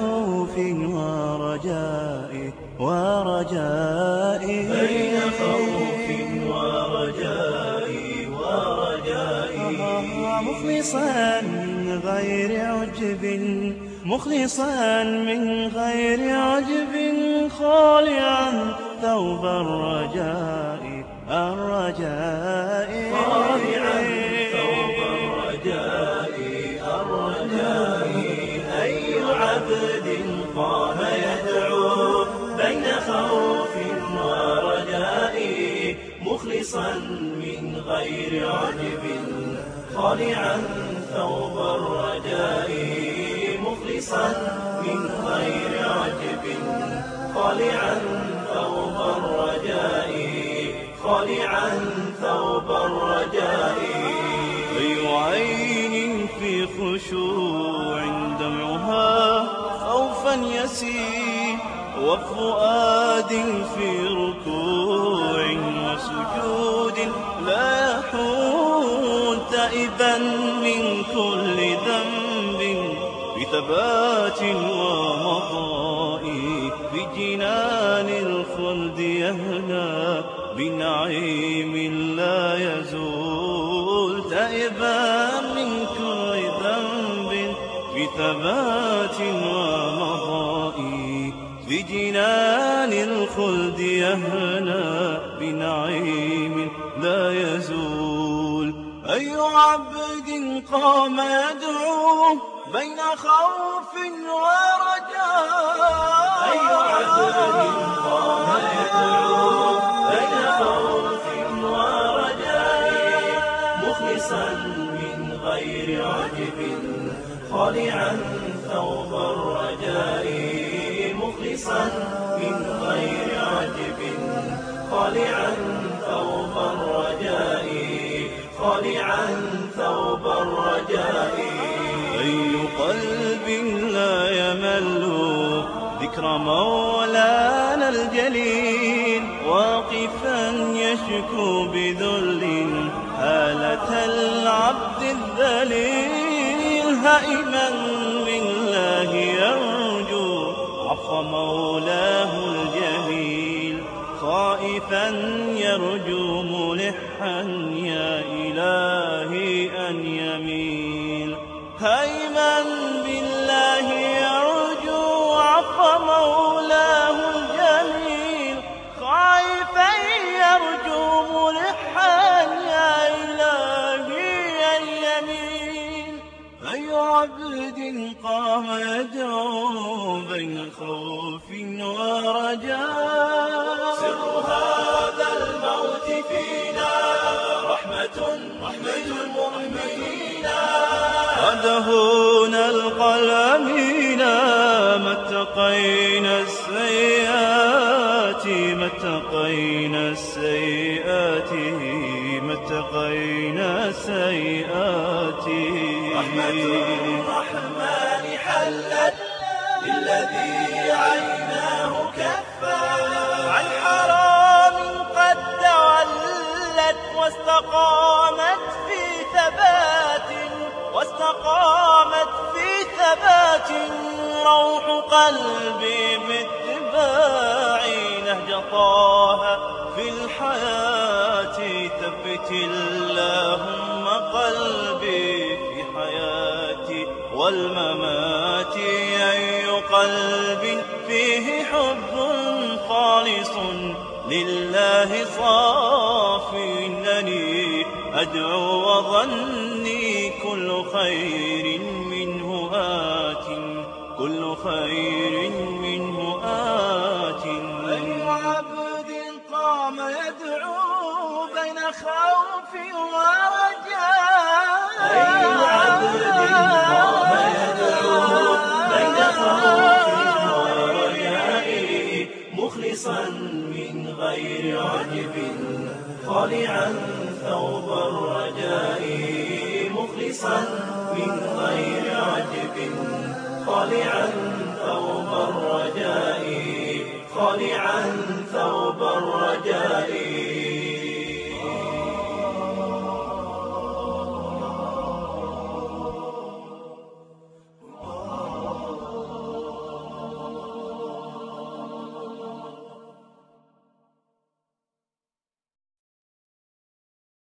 خوف ورجاء ورجاء. بين خوف ورجاء ورجاء. مخلصا من غير عجب مخلصا من غير عجب. خالعا ثوب الرجاء الرجاء. مخلصا من غير عجب خالعا ثوب الرجاء مخلصا من غير عجب خالعا ثوب الرجاء خالعا ثوب الرجاء أي عين في خشوع دمعها خوفا يسير وفؤاد في ركوع. وسجود لا يحول تائبا من كل ذنب. بثبات ومضاء في جنان الخلد يهنى بنعيم لا يزول تائبا من كل ذنب. بثبات ومضاء في جنان الخلد يهنى بنعيم لا يزول. أي عبد قام يدعو بين خوف ورجاء. أي عبد قام يدعو بين خوف ورجاء. مخلصا من غير عجب خالعا ثوب الرجاء. مخلصا من غير عجب خالعا ثوب الرجاء خالعا ثوب الرجاء. أي قلب لا يمل ذكر مولانا الجليل واقفا يشكو بذل حالة العبد الذليل هائما. يرجو ملحا يا إلهي أن يميل. هيما بالله يرجو عفو مولاه الجميل خائفا يرجو ملحا يا إلهي أن يميل. أي عبد قام يدعو بين خوف ورجاء. المؤمنين ودهون القلمينا ما اتقينا السيئات ما اتقينا السيئات ما اتقينا السيئات. رحمة الرحمن حلت للذي عيناه كفا. عن حرام قد تولت واستقامت ثبات روح قلبي باتباع نهج طه في الحياة. ثبت اللهم قلبي في حياتي والممات أي قلب فيه حب خالص. لله صافي إنني أدعو وظني كل خير. خير منه آت أي عبد قام يدعو بين خوف ورجاء أي عبد قام يدعو بين خوف ورجاء مخلصا من غير عجب خالعا ثوب الرجاء. مخلصا من غير عجب. خالعا ثوب الرجاء خالعا ثوب الرجاء.